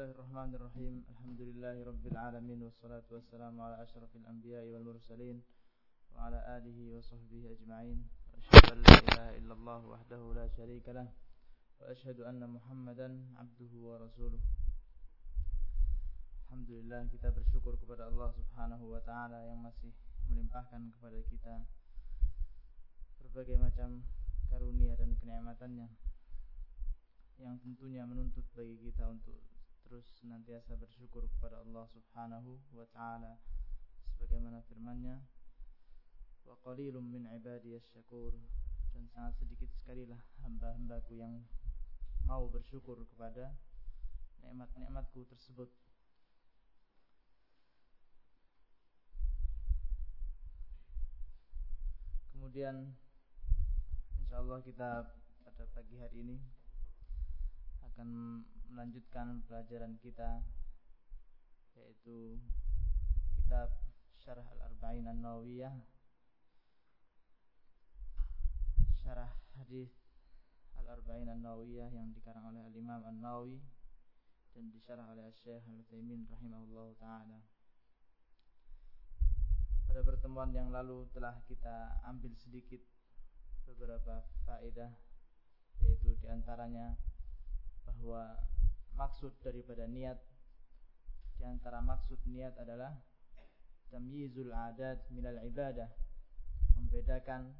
Bismillahirrahmanirrahim. Alhamdulillahi alamin wassalatu wassalamu ala asyrafil anbiya'i wal mursalin wa ala alihi wa sahbihi ajma'in. Asyhadu an la ilaha illallah wahdahu la syarika lah wa asyhadu anna Muhammadan abduhu wa rasuluh. Alhamdulillah kita bersyukur kepada Allah Subhanahu wa taala yang masih melimpahkan kepada kita berbagai macam karunia dan kenikmatannya yang tentunya menuntut bagi kita untuk terus senantiasa bersyukur kepada Allah Subhanahu wa taala. Sebagaimana firman-Nya wa qalilum min syakur. Dan sangat sedikit sekali lah hamba-hambaku yang mau bersyukur kepada nikmat-nikmatku tersebut. Kemudian insyaallah kita pada pagi hari ini akan melanjutkan pelajaran kita yaitu kitab Syarah Al-Arba'in An-Nawawiyah Syarah hadis Al-Arba'in An-Nawawiyah yang dikarang oleh Al-Imam An-Nawawi dan disyarah oleh Syekh Al-Utsaimin rahimahullah taala. Pada pertemuan yang lalu telah kita ambil sedikit beberapa faedah yaitu di antaranya bahwa maksud daripada niat di antara maksud niat adalah tamyizul adat minal ibadah membedakan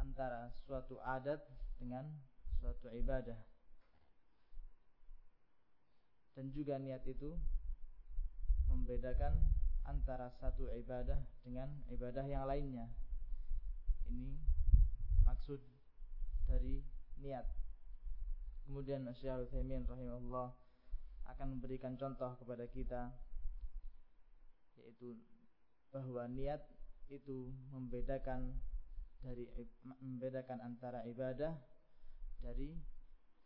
antara suatu adat dengan suatu ibadah dan juga niat itu membedakan antara satu ibadah dengan ibadah yang lainnya. Ini maksud dari niat. Kemudian Syaikhul Utsaimin rahimahullah akan memberikan contoh kepada kita yaitu bahwa niat itu membedakan dari membedakan antara ibadah dari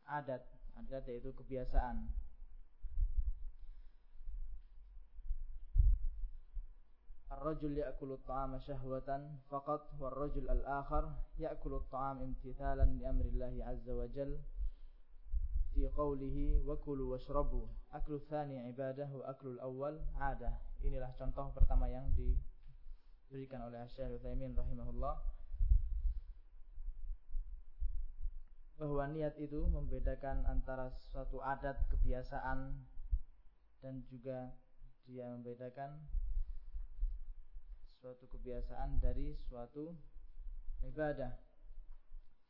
adat. Adat yaitu kebiasaan. Ar-rajul ya'kulu at-ta'ama shahwatan faqat war-rajul al-akhar ya'kulu at-ta'am imtithalan li Allah azza wa jalla في قوله وكلوا واشربوا أكل الثاني tsani وأكل الأول عادة inilah contoh pertama yang diberikan oleh Syekh Utsaimin rahimahullah. Bahwa niat itu membedakan antara suatu adat kebiasaan dan juga dia membedakan suatu kebiasaan dari suatu ibadah.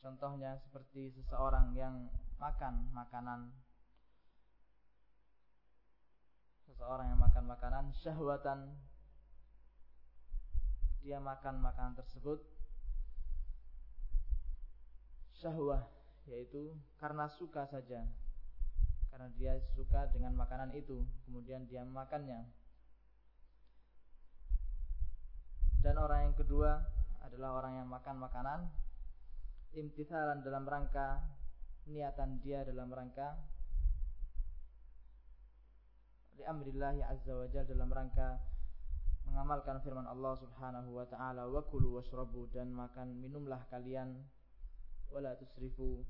Contohnya seperti seseorang yang makan makanan. Seseorang yang makan makanan syahwatan dia makan makanan tersebut syahwah yaitu karena suka saja. Karena dia suka dengan makanan itu kemudian dia memakannya. Dan orang yang kedua adalah orang yang makan makanan imtithalan dalam rangka niatan dia dalam rangka li amrillahi azza wa jalla dalam rangka mengamalkan firman Allah Subhanahu wa taala wa kulu washrabu dan makan minumlah kalian wala tusrifu.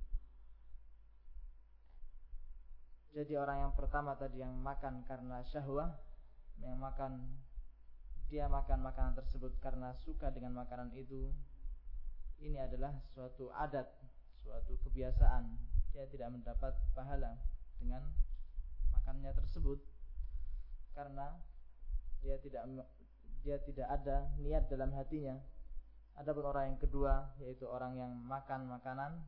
Jadi orang yang pertama tadi yang makan karena syahwah yang makan dia makan makanan tersebut karena suka dengan makanan itu ini adalah suatu adat, suatu kebiasaan. Dia tidak mendapat pahala dengan makannya tersebut karena dia tidak dia tidak ada niat dalam hatinya. Adapun orang yang kedua yaitu orang yang makan makanan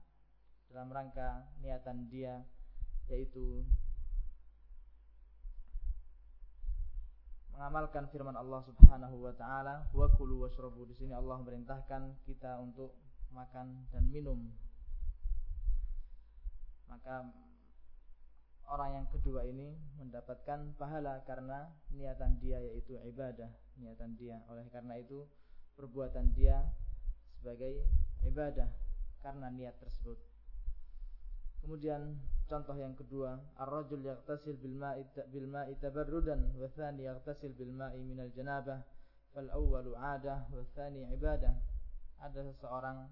dalam rangka niatan dia yaitu mengamalkan firman Allah Subhanahu wa taala, "Wa kulu washrabu." Di sini Allah memerintahkan kita untuk makan dan minum. Maka orang yang kedua ini mendapatkan pahala karena niatan dia yaitu ibadah, niatan dia. Oleh karena itu, perbuatan dia sebagai ibadah karena niat tersebut. Kemudian contoh yang kedua, ar-rajul yaghtasil bil ma'i bil ma'i tabarrudan wa tsani yaghtasil bil ma'i minal janabah fal awwalu 'adah wa tsani ibadah. Ada seseorang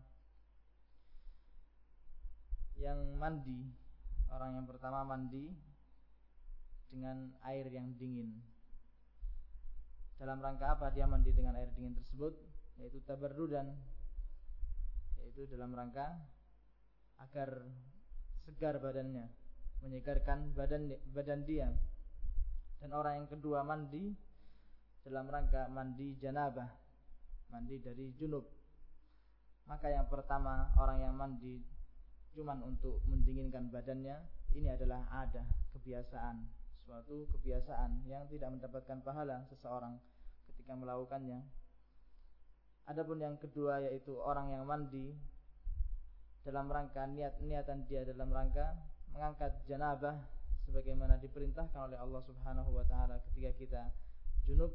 yang mandi, orang yang pertama mandi dengan air yang dingin. Dalam rangka apa dia mandi dengan air dingin tersebut? Yaitu tabarrudan. Yaitu dalam rangka agar segar badannya, menyegarkan badan badan dia. Dan orang yang kedua mandi dalam rangka mandi janabah, mandi dari junub. Maka yang pertama orang yang mandi cuman untuk mendinginkan badannya, ini adalah ada kebiasaan, suatu kebiasaan yang tidak mendapatkan pahala seseorang ketika melakukannya. Adapun yang kedua yaitu orang yang mandi dalam rangka niat niatan dia dalam rangka mengangkat janabah sebagaimana diperintahkan oleh Allah Subhanahu wa taala ketika kita junub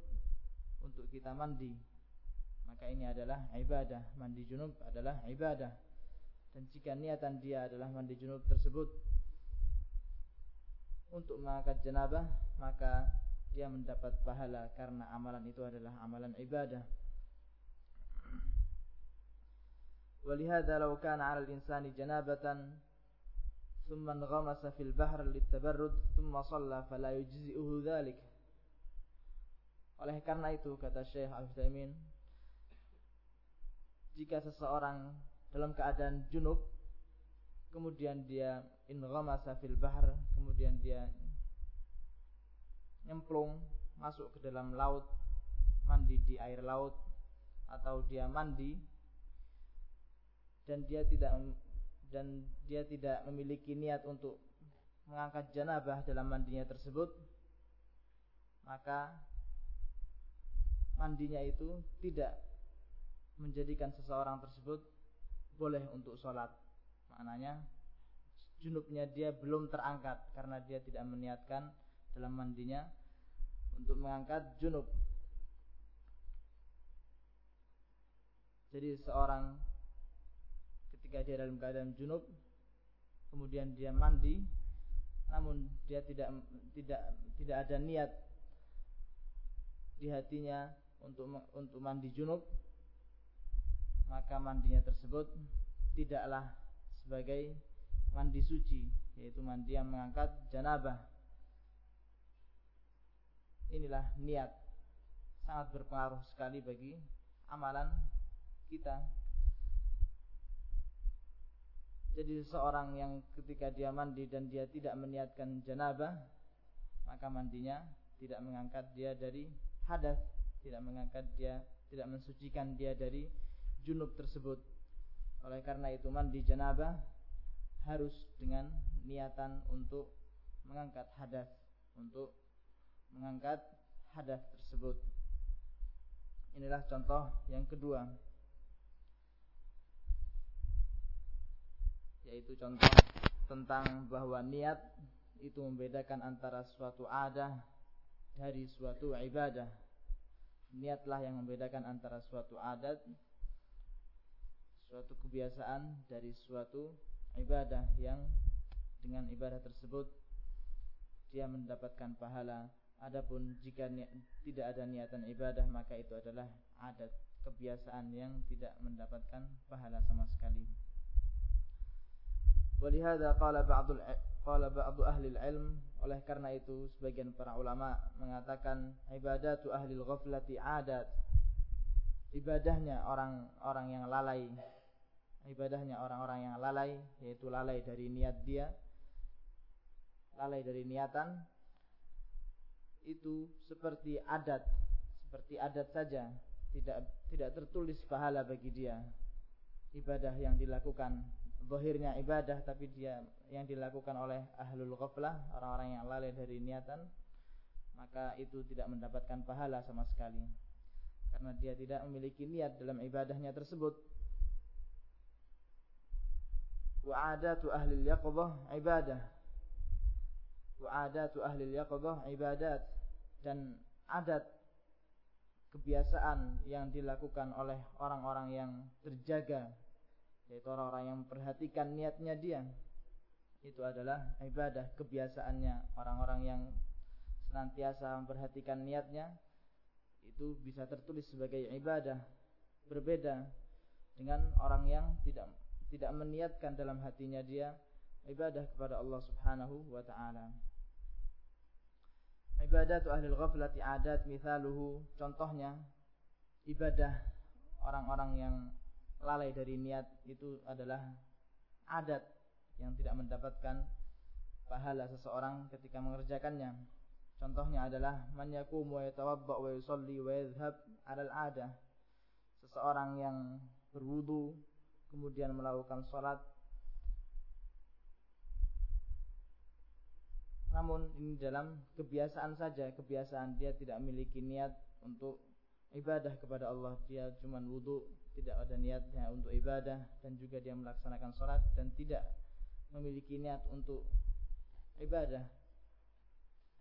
untuk kita mandi. Maka ini adalah ibadah. Mandi junub adalah ibadah Dan jika niatan dia adalah mandi junub tersebut untuk mengangkat janabah, maka dia mendapat pahala karena amalan itu adalah amalan ibadah. ولهذا لو كان على الإنسان جنابة ثم انغمس في البحر للتبرد ثم صلى فلا يجزئه ذلك oleh karena itu kata Syekh Al-Utsaimin jika seseorang dalam keadaan junub kemudian dia inghamasa fil bahr kemudian dia nyemplung masuk ke dalam laut mandi di air laut atau dia mandi dan dia tidak dan dia tidak memiliki niat untuk mengangkat janabah dalam mandinya tersebut maka mandinya itu tidak menjadikan seseorang tersebut boleh untuk sholat. Maknanya junubnya dia belum terangkat karena dia tidak meniatkan dalam mandinya untuk mengangkat junub. Jadi seorang ketika dia dalam keadaan junub kemudian dia mandi namun dia tidak tidak tidak ada niat di hatinya untuk untuk mandi junub maka mandinya tersebut tidaklah sebagai mandi suci yaitu mandi yang mengangkat janabah. Inilah niat. Sangat berpengaruh sekali bagi amalan kita. Jadi seorang yang ketika dia mandi dan dia tidak meniatkan janabah maka mandinya tidak mengangkat dia dari hadas tidak mengangkat dia tidak mensucikan dia dari junub tersebut. Oleh karena itu mandi janabah harus dengan niatan untuk mengangkat hadas untuk mengangkat hadas tersebut. Inilah contoh yang kedua. Yaitu contoh tentang bahwa niat itu membedakan antara suatu adah dari suatu ibadah. Niatlah yang membedakan antara suatu adat, suatu kebiasaan dari suatu ibadah yang dengan ibadah tersebut dia mendapatkan pahala. Adapun jika tidak ada niatan ibadah maka itu adalah adat kebiasaan yang tidak mendapatkan pahala sama sekali. Walihada qala ba'dul qala ba'du ahli ilm oleh karena itu sebagian para ulama mengatakan ibadatu ahli ghaflati adat ibadahnya orang-orang yang lalai ibadahnya orang-orang yang lalai yaitu lalai dari niat dia lalai dari niatan itu seperti adat seperti adat saja tidak tidak tertulis pahala bagi dia ibadah yang dilakukan zahirnya ibadah tapi dia yang dilakukan oleh ahlul ghaflah, orang-orang yang lalai dari niatan, maka itu tidak mendapatkan pahala sama sekali. Karena dia tidak memiliki niat dalam ibadahnya tersebut. Wa ahli yaqdah ibadah. Wa ahli yaqdah ibadat dan adat kebiasaan yang dilakukan oleh orang-orang yang terjaga yaitu orang-orang yang memperhatikan niatnya dia itu adalah ibadah kebiasaannya orang-orang yang senantiasa memperhatikan niatnya itu bisa tertulis sebagai ibadah berbeda dengan orang yang tidak tidak meniatkan dalam hatinya dia ibadah kepada Allah Subhanahu wa taala. Ibadatu ahli ghaflati adat mithaluhu contohnya ibadah orang-orang yang lalai dari niat itu adalah adat yang tidak mendapatkan pahala seseorang ketika mengerjakannya. Contohnya adalah man yaqumu wa yatawadda wa yusalli wa yadhhab 'ala al-'adah. Seseorang yang berwudu kemudian melakukan salat namun ini dalam kebiasaan saja, kebiasaan dia tidak memiliki niat untuk ibadah kepada Allah. Dia cuma wudu, tidak ada niatnya untuk ibadah dan juga dia melaksanakan salat dan tidak memiliki niat untuk ibadah.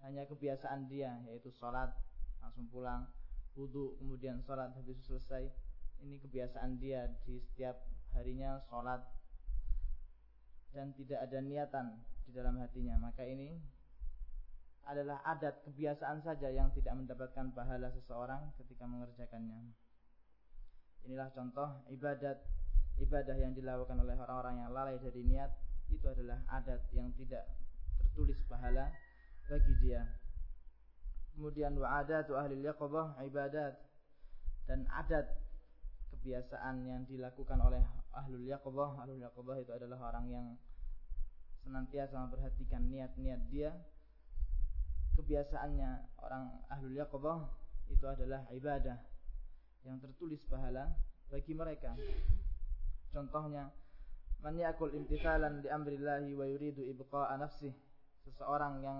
Hanya kebiasaan dia yaitu salat, langsung pulang, wudu, kemudian salat habis selesai. Ini kebiasaan dia di setiap harinya salat dan tidak ada niatan di dalam hatinya. Maka ini adalah adat kebiasaan saja yang tidak mendapatkan pahala seseorang ketika mengerjakannya. Inilah contoh ibadat ibadah yang dilakukan oleh orang-orang yang lalai dari niat itu adalah adat yang tidak tertulis pahala bagi dia. Kemudian wa'adatu ahli yaqabah ibadat dan adat kebiasaan yang dilakukan oleh ahlul yaqabah. Ahlul yaqabah itu adalah orang yang senantiasa memperhatikan niat-niat dia kebiasaannya orang ahlul yaqabah itu adalah ibadah yang tertulis pahala bagi mereka. Contohnya, man yakul imtithalan li amrillahi wa yuridu ibqa'a nafsih. Seseorang yang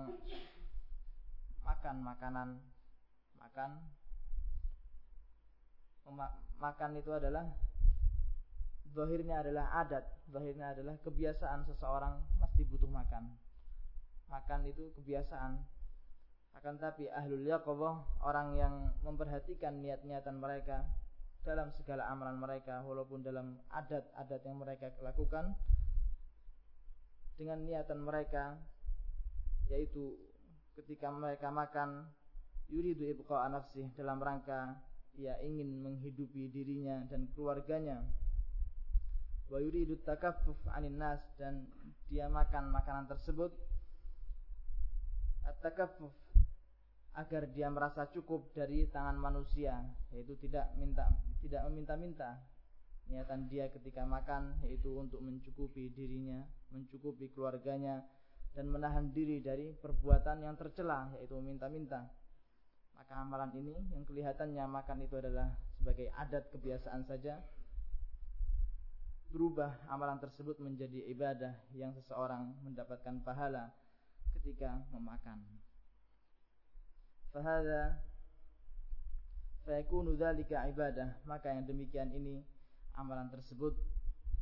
makan makanan makan makan itu adalah zahirnya adalah adat, zahirnya adalah kebiasaan seseorang pasti butuh makan. Makan itu kebiasaan akan tapi ahlul yaqabah orang yang memperhatikan niat-niatan mereka dalam segala amalan mereka walaupun dalam adat-adat yang mereka lakukan dengan niatan mereka yaitu ketika mereka makan yuridu ibqa nafsih dalam rangka ia ingin menghidupi dirinya dan keluarganya wa yuridu takaffuf anin nas dan dia makan makanan tersebut. At-takaffuf agar dia merasa cukup dari tangan manusia yaitu tidak minta tidak meminta-minta niatan dia ketika makan yaitu untuk mencukupi dirinya mencukupi keluarganya dan menahan diri dari perbuatan yang tercela yaitu meminta-minta. Maka amalan ini yang kelihatannya makan itu adalah sebagai adat kebiasaan saja berubah amalan tersebut menjadi ibadah yang seseorang mendapatkan pahala ketika memakan. Fahada fayakunu dzalika ibadah. Maka yang demikian ini amalan tersebut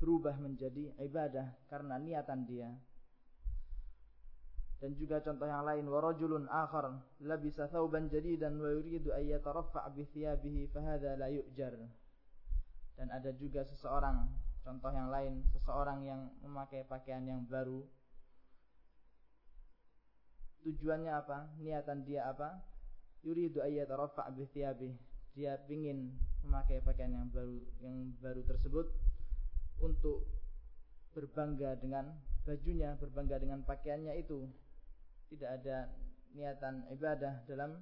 berubah menjadi ibadah karena niatan dia. Dan juga contoh yang lain warajulun akhar labisa thawban jadidan wa yuridu ay yataraffa bi thiyabihi fahadha la yu'jar. Dan ada juga seseorang contoh yang lain seseorang yang memakai pakaian yang baru tujuannya apa niatan dia apa yuridu ayyatarafa' bi thiyabih. Dia ingin memakai pakaian yang baru yang baru tersebut untuk berbangga dengan bajunya, berbangga dengan pakaiannya itu. Tidak ada niatan ibadah dalam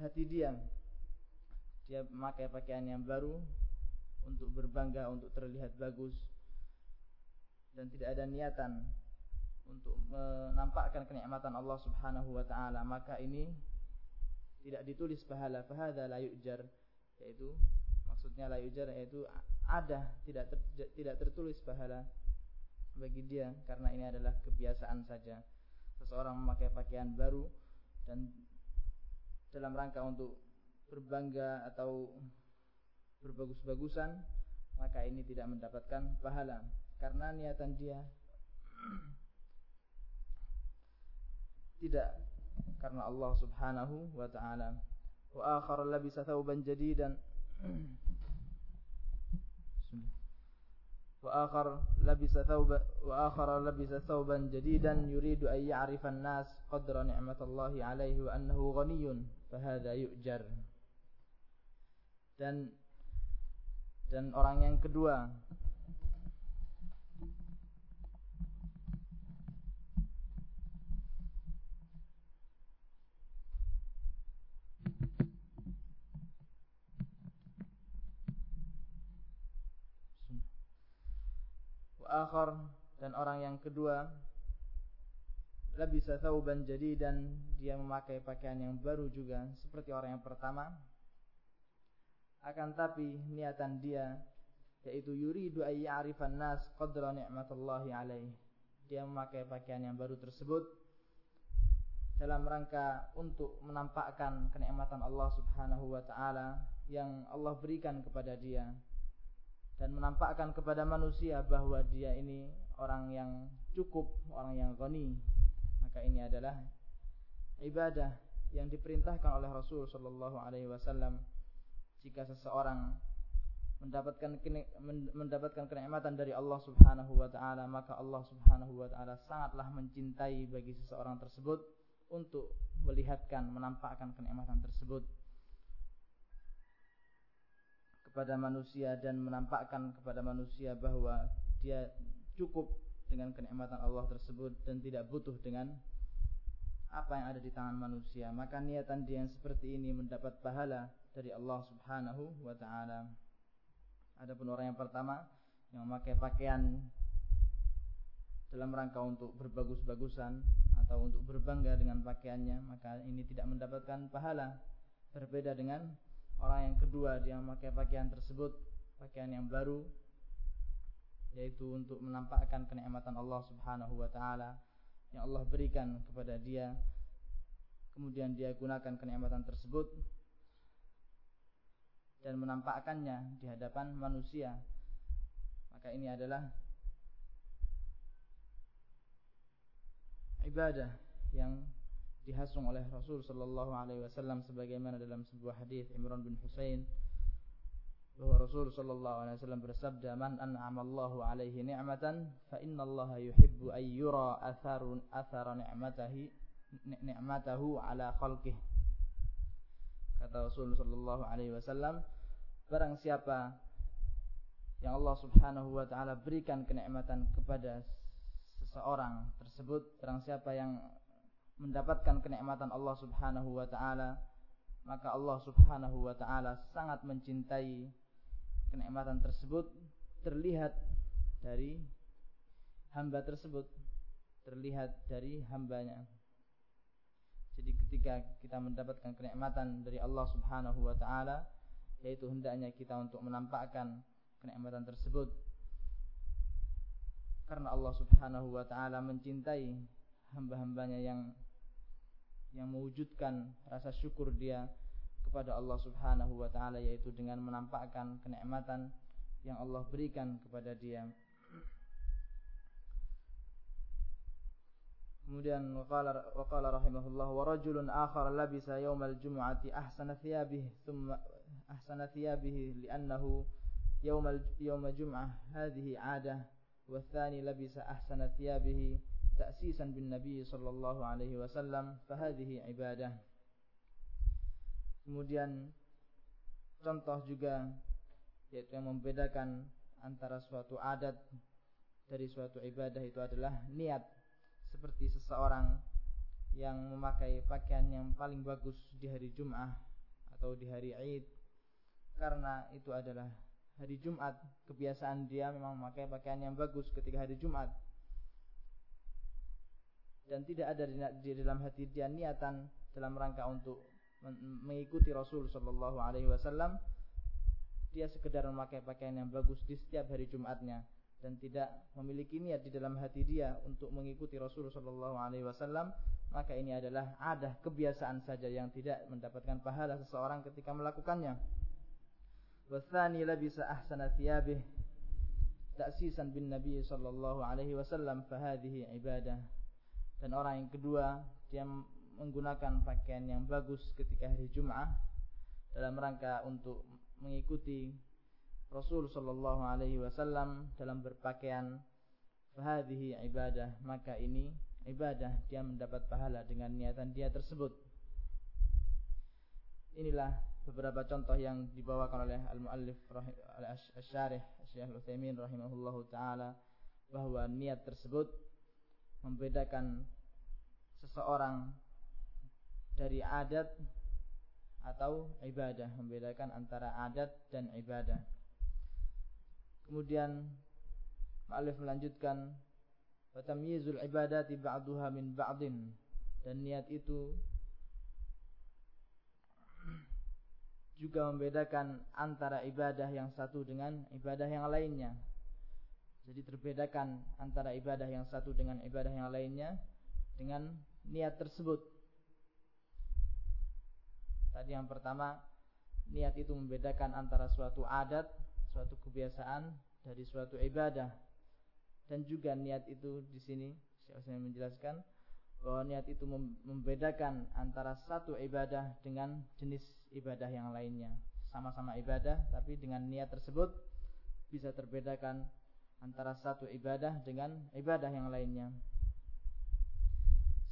hati dia. Dia memakai pakaian yang baru untuk berbangga, untuk terlihat bagus. Dan tidak ada niatan untuk menampakkan kenikmatan Allah Subhanahu wa taala, maka ini tidak ditulis pahala. Fahada la yu'jar. Yaitu maksudnya la yu'jar yaitu ada tidak ter, tidak tertulis pahala bagi dia. Karena ini adalah kebiasaan saja. Seseorang memakai pakaian baru dan dalam rangka untuk berbangga atau berbagus-bagusan maka ini tidak mendapatkan pahala karena niatan dia tidak karena Allah Subhanahu wa taala. Wa akhar labisa thawban jadidan wa akhar labisa thawba wa akhar labisa thawban jadidan yuridu an ya'rifa an-nas qadra ni'matallahi 'alaihi wa annahu ghaniyyun fa hadha yu'jar. Dan dan orang yang kedua. Akhir dan orang yang kedua. Labisa jadi dan dia memakai pakaian yang baru juga seperti orang yang pertama akan tapi niatan dia yaitu yuridu ay ya'rifan nas qadra ni'matallahi alaih. Dia memakai pakaian yang baru tersebut dalam rangka untuk menampakkan kenikmatan Allah Subhanahu wa taala yang Allah berikan kepada dia. Dan menampakkan kepada manusia bahwa dia ini orang yang cukup, orang yang ghani. Maka ini adalah ibadah yang diperintahkan oleh Rasul sallallahu alaihi wasallam jika seseorang mendapatkan mendapatkan kenikmatan dari Allah Subhanahu wa taala maka Allah Subhanahu wa taala sangatlah mencintai bagi seseorang tersebut untuk melihatkan menampakkan kenikmatan tersebut kepada manusia dan menampakkan kepada manusia bahwa dia cukup dengan kenikmatan Allah tersebut dan tidak butuh dengan apa yang ada di tangan manusia. Maka niatan dia yang seperti ini mendapat pahala dari Allah Subhanahu wa taala. Adapun orang yang pertama yang memakai pakaian dalam rangka untuk berbagus-bagusan atau untuk berbangga dengan pakaiannya maka ini tidak mendapatkan pahala berbeda dengan orang yang kedua dia memakai pakaian tersebut pakaian yang baru yaitu untuk menampakkan kenikmatan Allah Subhanahu wa taala yang Allah berikan kepada dia kemudian dia gunakan kenikmatan tersebut dan menampakkannya di hadapan manusia maka ini adalah ibadah yang dihasung oleh Rasul sallallahu alaihi wasallam sebagaimana dalam sebuah hadis Imran bin Husain bahwa Rasul sallallahu alaihi wasallam bersabda man an'ama Allahu alaihi ni'matan fa innallaha yuhibbu ay yura atharun athara ni'matahi ni'matahu ala khalqihi kata Rasul sallallahu alaihi wasallam barang siapa yang Allah Subhanahu wa taala berikan kenikmatan kepada seseorang tersebut barang siapa yang mendapatkan kenikmatan Allah Subhanahu wa taala maka Allah Subhanahu wa taala sangat mencintai kenikmatan tersebut terlihat dari hamba tersebut terlihat dari hambanya. Jadi ketika kita mendapatkan kenikmatan dari Allah Subhanahu wa taala yaitu hendaknya kita untuk menampakkan kenikmatan tersebut. Karena Allah Subhanahu wa taala mencintai hamba-hambanya yang yang mewujudkan rasa syukur dia kepada Allah Subhanahu wa taala yaitu dengan menampakkan kenikmatan yang Allah berikan kepada dia. Kemudian waqala waqala rahimahullah wa rajulun akhar labisa yaumal jum'ati ahsana thiyabihi thumma ahsana thiyabihi li'annahu yaumal yauma jum'ah hadhihi 'adah wa thani labisa ahsana thiyabihi ta'sisan bin nabiy sallallahu alaihi wasallam fa hadhihi ibadah kemudian contoh juga yaitu yang membedakan antara suatu adat dari suatu ibadah itu adalah niat. Seperti seseorang yang memakai pakaian yang paling bagus di hari Jum'ah atau di hari Id karena itu adalah hari Jumat kebiasaan dia memang memakai pakaian yang bagus ketika hari Jumat. Dan tidak ada di dalam hati dia niatan dalam rangka untuk mengikuti Rasul Shallallahu Alaihi Wasallam dia sekedar memakai pakaian yang bagus di setiap hari Jumatnya dan tidak memiliki niat di dalam hati dia untuk mengikuti Rasul Shallallahu Alaihi Wasallam maka ini adalah ada kebiasaan saja yang tidak mendapatkan pahala seseorang ketika melakukannya. Wasani labisa ahsana thiyabih ta'sisan bin Nabi sallallahu alaihi wasallam fahadhihi ibadah dan orang yang kedua dia menggunakan pakaian yang bagus ketika hari Jum'ah dalam rangka untuk mengikuti Rasul sallallahu alaihi wasallam dalam berpakaian fahadhihi ibadah maka ini ibadah dia mendapat pahala dengan niatan dia tersebut. Inilah beberapa contoh yang dibawakan oleh al-muallif al-syarih Syekh Utsaimin rahimahullahu taala bahwa niat tersebut membedakan seseorang dari adat atau ibadah, membedakan antara adat dan ibadah. Kemudian Ma'alif melanjutkan wa tamyizul ibadati ba'duha min ba'din dan niat itu juga membedakan antara ibadah yang satu dengan ibadah yang lainnya. Jadi terbedakan antara ibadah yang satu dengan ibadah yang lainnya dengan niat tersebut. Tadi yang pertama, niat itu membedakan antara suatu adat, suatu kebiasaan dari suatu ibadah. Dan juga niat itu di sini saya menjelaskan bahwa niat itu membedakan antara satu ibadah dengan jenis ibadah yang lainnya. Sama-sama ibadah tapi dengan niat tersebut bisa terbedakan antara satu ibadah dengan ibadah yang lainnya.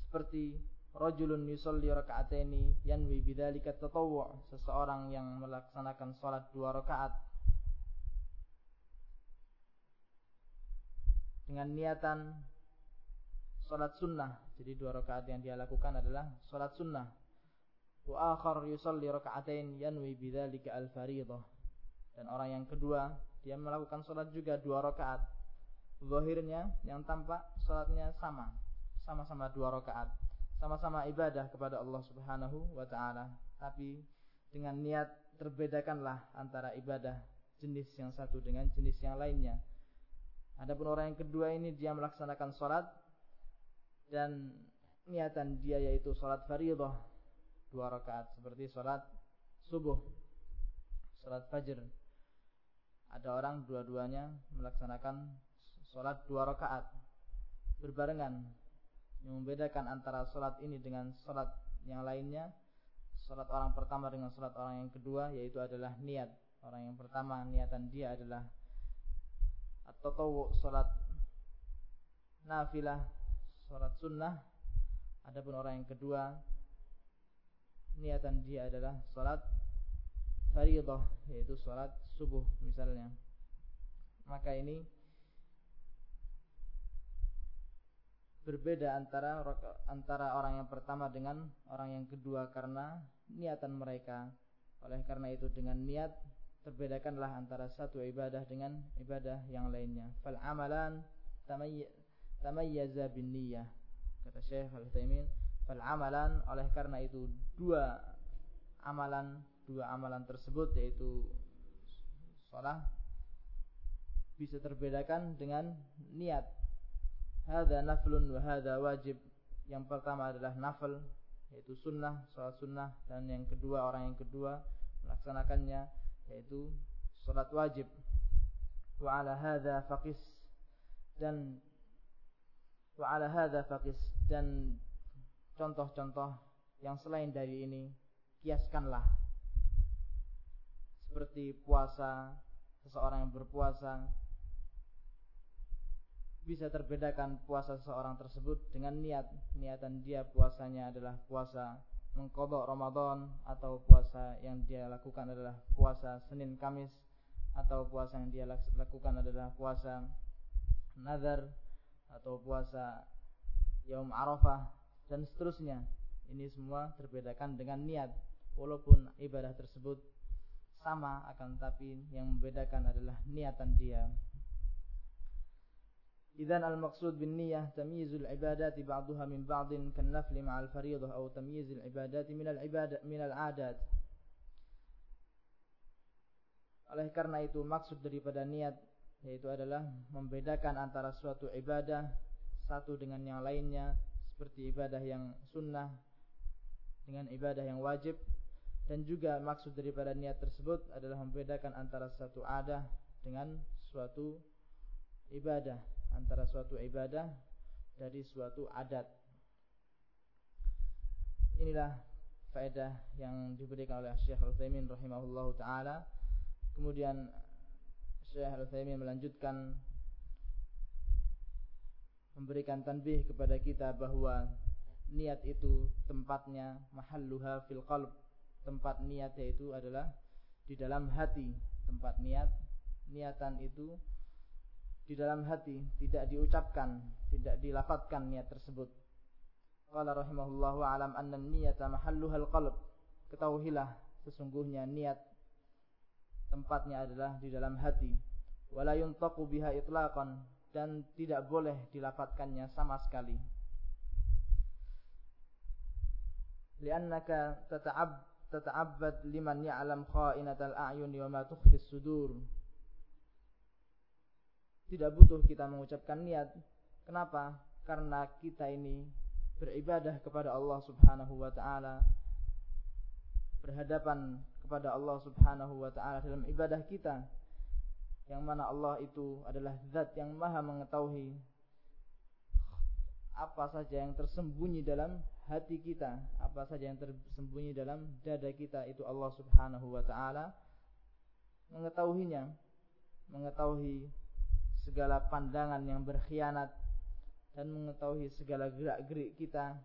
Seperti rajulun yusalli raka'ataini yanwi bidzalika tatawwu' seseorang yang melaksanakan salat dua rakaat dengan niatan salat sunnah. Jadi dua rakaat yang dia lakukan adalah salat sunnah. Wa akhar yusalli raka'atain yanwi bidzalika al-fariidhah. Dan orang yang kedua, dia melakukan salat juga dua rakaat. Zahirnya yang tampak salatnya sama, sama-sama dua rakaat. Sama-sama ibadah kepada Allah Subhanahu wa taala, tapi dengan niat terbedakanlah antara ibadah jenis yang satu dengan jenis yang lainnya. Adapun orang yang kedua ini dia melaksanakan salat dan niatan dia yaitu salat fardhu dua rakaat seperti salat subuh, salat fajr. Ada orang dua-duanya melaksanakan salat dua rakaat berbarengan. Yang membedakan antara salat ini dengan salat yang lainnya, salat orang pertama dengan salat orang yang kedua yaitu adalah niat. Orang yang pertama niatan dia adalah atau salat nafilah sholat sunnah adapun orang yang kedua niatan dia adalah sholat faridah yaitu sholat subuh misalnya maka ini berbeda antara antara orang yang pertama dengan orang yang kedua karena niatan mereka. Oleh karena itu dengan niat terbedakanlah antara satu ibadah dengan ibadah yang lainnya. Fal amalan tamayyaza bin niyah kata Syekh Al-Utsaimin fal amalan oleh karena itu dua amalan dua amalan tersebut yaitu salat bisa terbedakan dengan niat hadza naflun wa hadza wajib. Yang pertama adalah nafl yaitu sunnah salat sunnah dan yang kedua orang yang kedua melaksanakannya yaitu salat wajib. Wa ala hadza faqis dan wa ala hadza faqis dan contoh-contoh yang selain dari ini kiaskanlah. Seperti puasa seseorang yang berpuasa bisa terbedakan puasa seseorang tersebut dengan niat niatan dia puasanya adalah puasa mengkodok Ramadan atau puasa yang dia lakukan adalah puasa Senin Kamis atau puasa yang dia lakukan adalah puasa nazar atau puasa Yaum Arafah dan seterusnya. Ini semua terbedakan dengan niat. Walaupun ibadah tersebut sama akan tapi yang membedakan adalah niatan dia. Bin niyah tamyizul ibadati ba'daha min ba'din kan nafli ma'al fariidah atau tamyizul ibadati min al-ibadat min al-'adat. Oleh karena itu maksud daripada niat yaitu adalah membedakan antara suatu ibadah satu dengan yang lainnya seperti ibadah yang sunnah dengan ibadah yang wajib dan juga maksud daripada niat tersebut adalah membedakan antara suatu adah dengan suatu ibadah antara suatu ibadah dari suatu adat inilah faedah yang diberikan oleh Syekh Al-Utsaimin rahimahullahu taala kemudian Syekh Al-Utsaimin melanjutkan memberikan tanbih kepada kita bahwa niat itu tempatnya mahalluha fil qalb. Tempat niat itu adalah di dalam hati. Tempat niat niatan itu di dalam hati, tidak diucapkan, tidak dilafadzkan niat tersebut. Qala rahimahullahu alam anna niyata mahalluha al-qalb. Ketahuilah sesungguhnya niat tempatnya adalah di dalam hati wala yuntaqu biha itlaqan dan tidak boleh dilafatkannya sama sekali. Liannaka tata'ab tata'abbad liman ya'lam kha'inatal a'yuni wa ma tukhfi sudur. Tidak butuh kita mengucapkan niat. Kenapa? Karena kita ini beribadah kepada Allah Subhanahu wa taala. Berhadapan kepada Allah Subhanahu wa taala dalam ibadah kita yang mana Allah itu adalah zat yang maha mengetahui apa saja yang tersembunyi dalam hati kita, apa saja yang tersembunyi dalam dada kita itu Allah Subhanahu wa taala mengetahuinya, mengetahui segala pandangan yang berkhianat dan mengetahui segala gerak-gerik kita,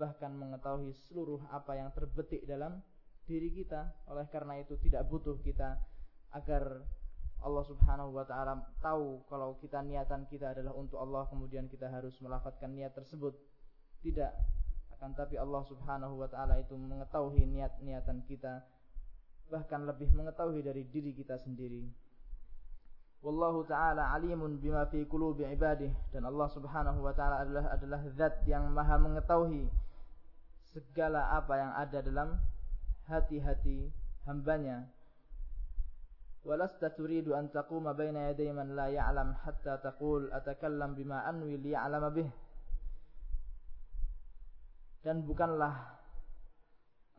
bahkan mengetahui seluruh apa yang terbetik dalam diri kita. Oleh karena itu tidak butuh kita agar Allah Subhanahu wa taala tahu kalau kita niatan kita adalah untuk Allah kemudian kita harus melafatkan niat tersebut. Tidak. Akan tapi Allah Subhanahu wa taala itu mengetahui niat-niatan kita bahkan lebih mengetahui dari diri kita sendiri. Wallahu taala alimun bima fi kulubi ibadih dan Allah Subhanahu wa taala adalah adalah zat yang maha mengetahui segala apa yang ada dalam hati-hati hambanya. Walasta turidu an taquma baina yaday man la ya'lam hatta taqul atakallam bima anwi li'alama bih. Dan bukanlah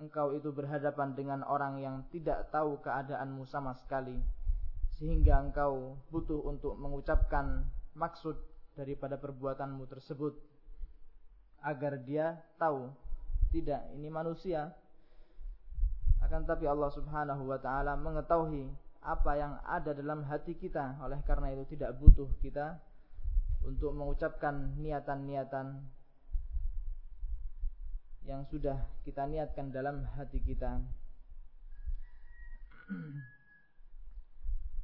engkau itu berhadapan dengan orang yang tidak tahu keadaanmu sama sekali sehingga engkau butuh untuk mengucapkan maksud daripada perbuatanmu tersebut agar dia tahu tidak ini manusia akan tapi Allah Subhanahu wa taala mengetahui apa yang ada dalam hati kita. Oleh karena itu tidak butuh kita untuk mengucapkan niatan-niatan yang sudah kita niatkan dalam hati kita.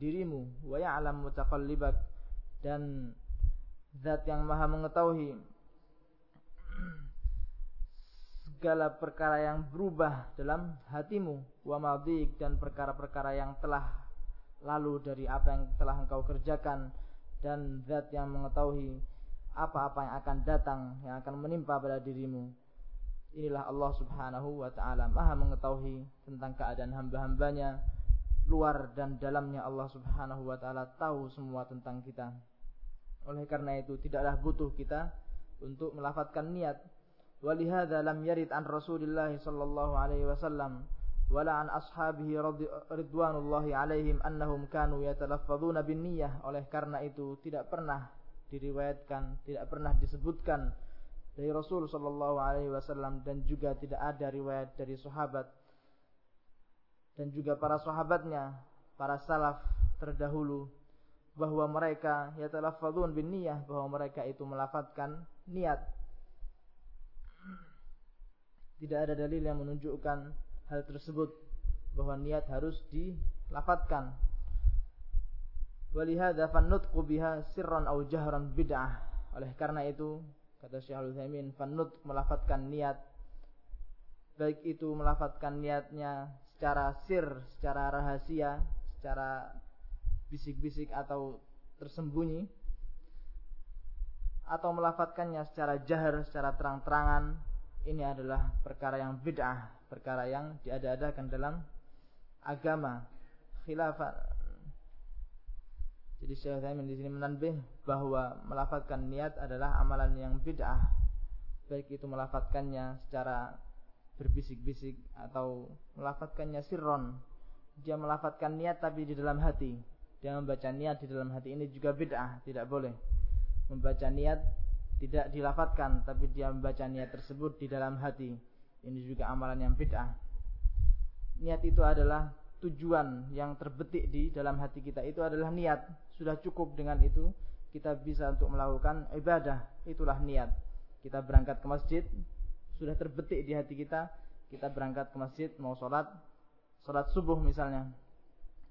dirimu wa ya'lam mutaqallibak dan zat yang maha mengetahui segala perkara yang berubah dalam hatimu wa madik dan perkara-perkara yang telah lalu dari apa yang telah engkau kerjakan dan zat yang mengetahui apa-apa yang akan datang yang akan menimpa pada dirimu. Inilah Allah subhanahu wa ta'ala maha mengetahui tentang keadaan hamba-hambanya luar dan dalamnya Allah subhanahu wa ta'ala tahu semua tentang kita. Oleh karena itu tidaklah butuh kita untuk melafatkan niat. Walihada lam yarid an rasulillah sallallahu alaihi wasallam wala an ashabihi ridwanullahi alaihim annahum kanu yatalaffadzuna bin niyyah oleh karena itu tidak pernah diriwayatkan tidak pernah disebutkan dari Rasul sallallahu alaihi wasallam dan juga tidak ada riwayat dari sahabat dan juga para sahabatnya para salaf terdahulu bahwa mereka yatalaffadzun bin niyyah bahwa mereka itu melafatkan niat tidak ada dalil yang menunjukkan hal tersebut bahwa niat harus dilafatkan. Walihada fannutqu biha sirran aw jahran bid'ah. Oleh karena itu, kata Syekh Al-Utsaimin, fannut melafatkan niat baik itu melafatkan niatnya secara sir, secara rahasia, secara bisik-bisik atau tersembunyi atau melafatkannya secara jahar, secara terang-terangan ini adalah perkara yang bid'ah perkara yang diada-adakan dalam agama khilafah. Jadi Syekh Utsaimin di sini menanbih bahwa melafatkan niat adalah amalan yang bid'ah. Baik itu melafatkannya secara berbisik-bisik atau melafatkannya sirron. Dia melafatkan niat tapi di dalam hati. Dia membaca niat di dalam hati ini juga bid'ah, tidak boleh. Membaca niat tidak dilafatkan tapi dia membaca niat tersebut di dalam hati ini juga amalan yang bid'ah. Niat itu adalah tujuan yang terbetik di dalam hati kita. Itu adalah niat. Sudah cukup dengan itu kita bisa untuk melakukan ibadah, itulah niat. Kita berangkat ke masjid, sudah terbetik di hati kita, kita berangkat ke masjid mau sholat, sholat subuh misalnya.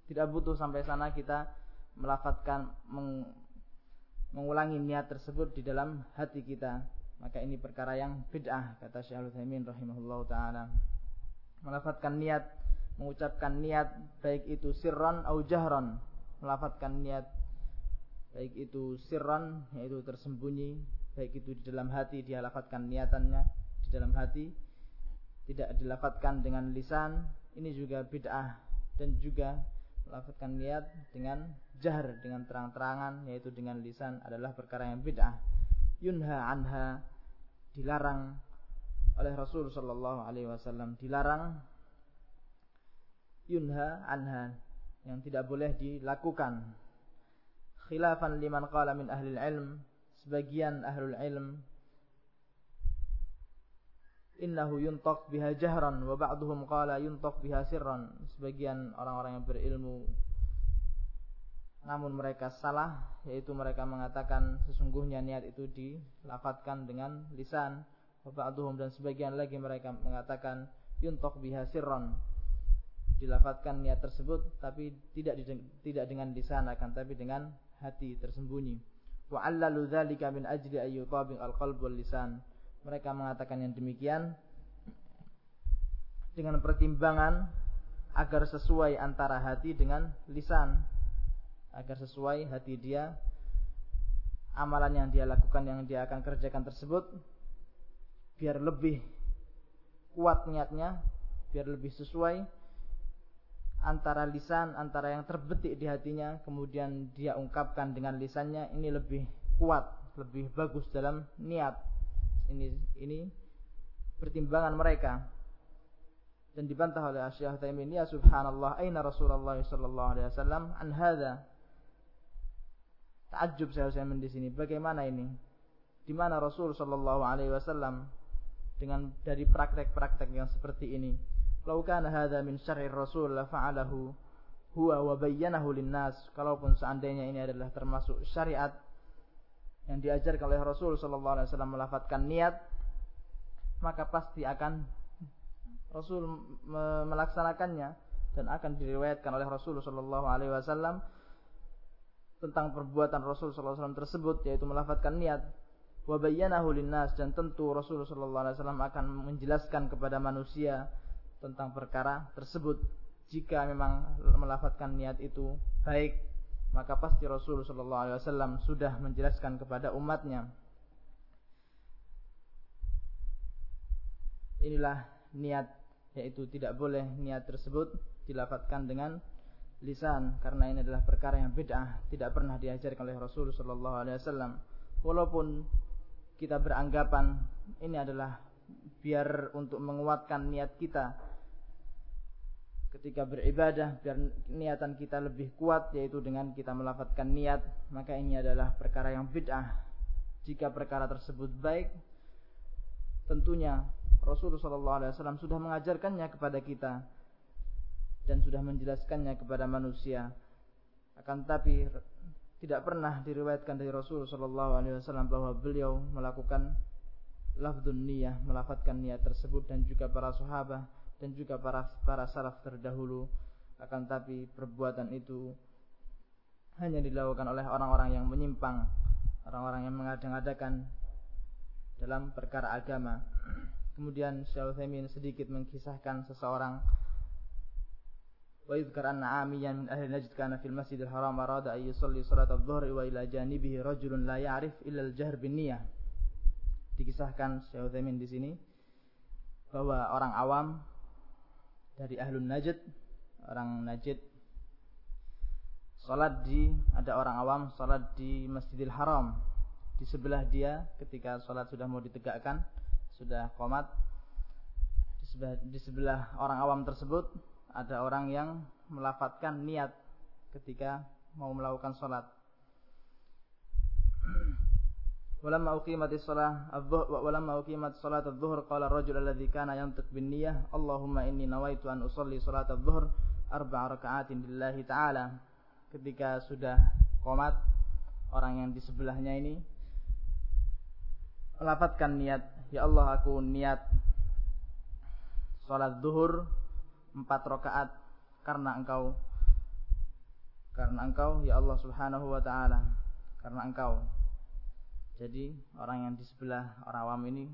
Tidak butuh sampai sana kita melafatkan meng, mengulangi niat tersebut di dalam hati kita. Maka ini perkara yang bid'ah kata Al-Utsaimin rahimahullahu taala. Melafatkan niat, mengucapkan niat baik itu sirran atau jahran, melafatkan niat baik itu sirran yaitu tersembunyi baik itu di dalam hati dia lafatkan niatannya di dalam hati tidak dilafatkan dengan lisan ini juga bid'ah dan juga melafatkan niat dengan jahr dengan terang-terangan yaitu dengan lisan adalah perkara yang bid'ah. Yunha anha dilarang oleh Rasul sallallahu alaihi wasallam dilarang. Yunha anha yang tidak boleh dilakukan. Khilafan liman qala min ahli ilm sebagian ahlul ilm innahu yuntaq biha jahran wa ba'dhum qala yuntaq biha sirran sebagian orang-orang yang berilmu namun mereka salah yaitu mereka mengatakan sesungguhnya niat itu dilafatkan dengan lisan wa ba'dhum dan sebagian lagi mereka mengatakan yuntaq biha sirran dilafatkan niat tersebut tapi tidak tidak dengan lisan akan tapi dengan hati tersembunyi. Wa 'allalu dzalika min ajli ayyutabi al-qalb wal lisan. Mereka mengatakan yang demikian dengan pertimbangan agar sesuai antara hati dengan lisan. Agar sesuai hati dia amalan yang dia lakukan yang dia akan kerjakan tersebut biar lebih kuat niatnya, biar lebih sesuai antara lisan antara yang terbetik di hatinya kemudian dia ungkapkan dengan lisannya ini lebih kuat lebih bagus dalam niat ini ini pertimbangan mereka. Dan dibantah oleh Syekh Taimin ya subhanallah aina Rasulullah sallallahu alaihi wasallam? An hadza Takjub saya Utsaimin di sini. Bagaimana ini? Di mana Rasul sallallahu alaihi wasallam dengan dari praktek-praktek yang seperti ini? Lau kana hadza min syar'ir Rasul la fa'alahu huwa wa bayyanahu linnas. Kalaupun seandainya ini adalah termasuk syariat yang diajarkan oleh Rasul sallallahu alaihi wasallam melafatkan niat maka pasti akan Rasul melaksanakannya dan akan diriwayatkan oleh Rasul sallallahu alaihi wasallam tentang perbuatan Rasul sallallahu alaihi wasallam tersebut yaitu melafatkan niat wa bayyanahu linnas dan tentu Rasul sallallahu alaihi wasallam akan menjelaskan kepada manusia tentang perkara tersebut. Jika memang melafatkan niat itu baik, maka pasti Rasul sallallahu alaihi wasallam sudah menjelaskan kepada umatnya. Inilah niat yaitu tidak boleh niat tersebut dilafatkan dengan lisan karena ini adalah perkara yang bid'ah, tidak pernah diajarkan oleh Rasul sallallahu alaihi wasallam. Walaupun kita beranggapan ini adalah biar untuk menguatkan niat kita ketika beribadah biar niatan kita lebih kuat yaitu dengan kita melafatkan niat maka ini adalah perkara yang bid'ah. Jika perkara tersebut baik tentunya Rasulullah SAW sudah mengajarkannya kepada kita dan sudah menjelaskannya kepada manusia. Akan tapi tidak pernah diriwayatkan dari Rasulullah SAW bahwa beliau melakukan lafdun niyah melafatkan niat tersebut dan juga para sahabat dan juga para para salaf terdahulu. Akan tapi perbuatan itu hanya dilakukan oleh orang-orang yang menyimpang orang-orang yang mengadang-adakan dalam perkara agama. Kemudian Syekh Utsaimin sedikit mengkisahkan seseorang. Wa yuzkar anna amiyan min ahli najd kana fil masjidil haram arada ay yusalli salat adh-dhuhr wa ila janibihi rajulun la ya'rif illa al-jahr dikisahkan Syekh Utsaimin di sini bahwa orang awam dari ahlun Najd, orang Najd salat di ada orang awam salat di Masjidil Haram. Di sebelah dia ketika salat sudah mau ditegakkan, sudah qomat di sebelah, di sebelah orang awam tersebut ada orang yang melafatkan niat ketika mau melakukan salat. ولما أقيمت الصلاة الظهر ولما أقيمت صلاة الظهر قال الرجل الذي كان ينطق بالنية اللهم إني نويت أن أصلي صلاة الظهر أربع ركعات لله تعالى ketika sudah qomat orang yang di sebelahnya ini melafatkan niat, ya Allah aku niat sholat duhur empat rakaat karena engkau karena engkau ya Allah subhanahu wa ta'ala karena engkau jadi orang yang di sebelah orang awam ini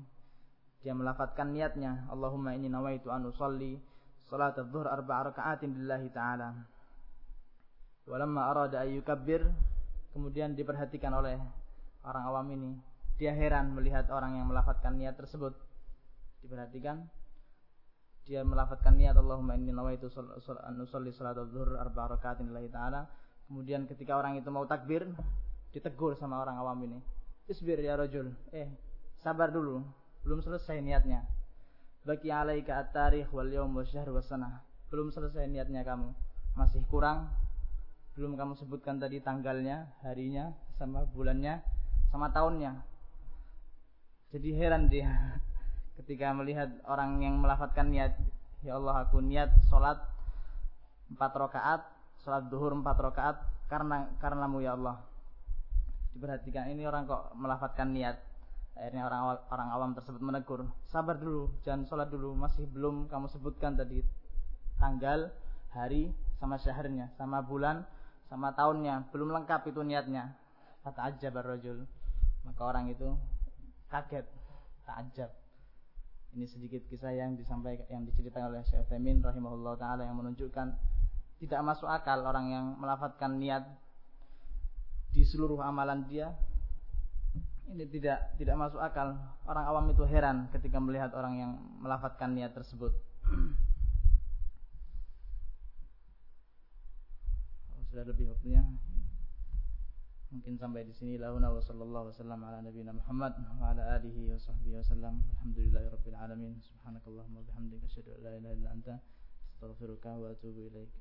dia melafatkan niatnya Allahumma inni nawaitu an usalli salat adh-dhuhr arba'a raka'atin lillahi ta'ala walamma arada ayyukabbir kemudian diperhatikan oleh orang awam ini dia heran melihat orang yang melafatkan niat tersebut. Diperhatikan dia melafatkan niat Allahumma inni nawaitu an usolli salat adzuhur arba rakaatin lillahi taala. Kemudian ketika orang itu mau takbir, ditegur sama orang awam ini. Isbir ya rajul. Eh, sabar dulu. Belum selesai niatnya. Baki alaika at-tarikh wal yawm wasyahr wasanah. Belum selesai niatnya kamu. Masih kurang. Belum kamu sebutkan tadi tanggalnya, harinya, sama bulannya, sama tahunnya jadi heran dia ketika melihat orang yang melafatkan niat, ya Allah aku niat sholat empat rakaat, sholat duhur empat rakaat karena karenamu ya Allah. Diperhatikan ini orang kok melafatkan niat. Akhirnya orang orang awam tersebut menegur, sabar dulu, jangan sholat dulu, masih belum kamu sebutkan tadi tanggal, hari, sama syahrnya, sama bulan, sama tahunnya, belum lengkap itu niatnya. Kata aja barojul. Maka orang itu kaget, takjab. Ini sedikit kisah yang disampaikan yang diceritakan oleh Syekh Femin rahimahullah taala yang menunjukkan tidak masuk akal orang yang melafatkan niat seluruh amalan dia ini tidak tidak masuk akal. Orang awam itu heran ketika melihat orang yang melafatkan niat tersebut. oh, sudah lebih waktunya. Mungkin sampai di sini lahuna wa sallallahu wasallam ala nabiyina Muhammad wa ala alihi wa sahbihi wasallam. Alhamdulillahirabbil alamin. Subhanakallahumma wa bihamdika asyhadu an la ilaha illa anta astaghfiruka wa atubu ilaik.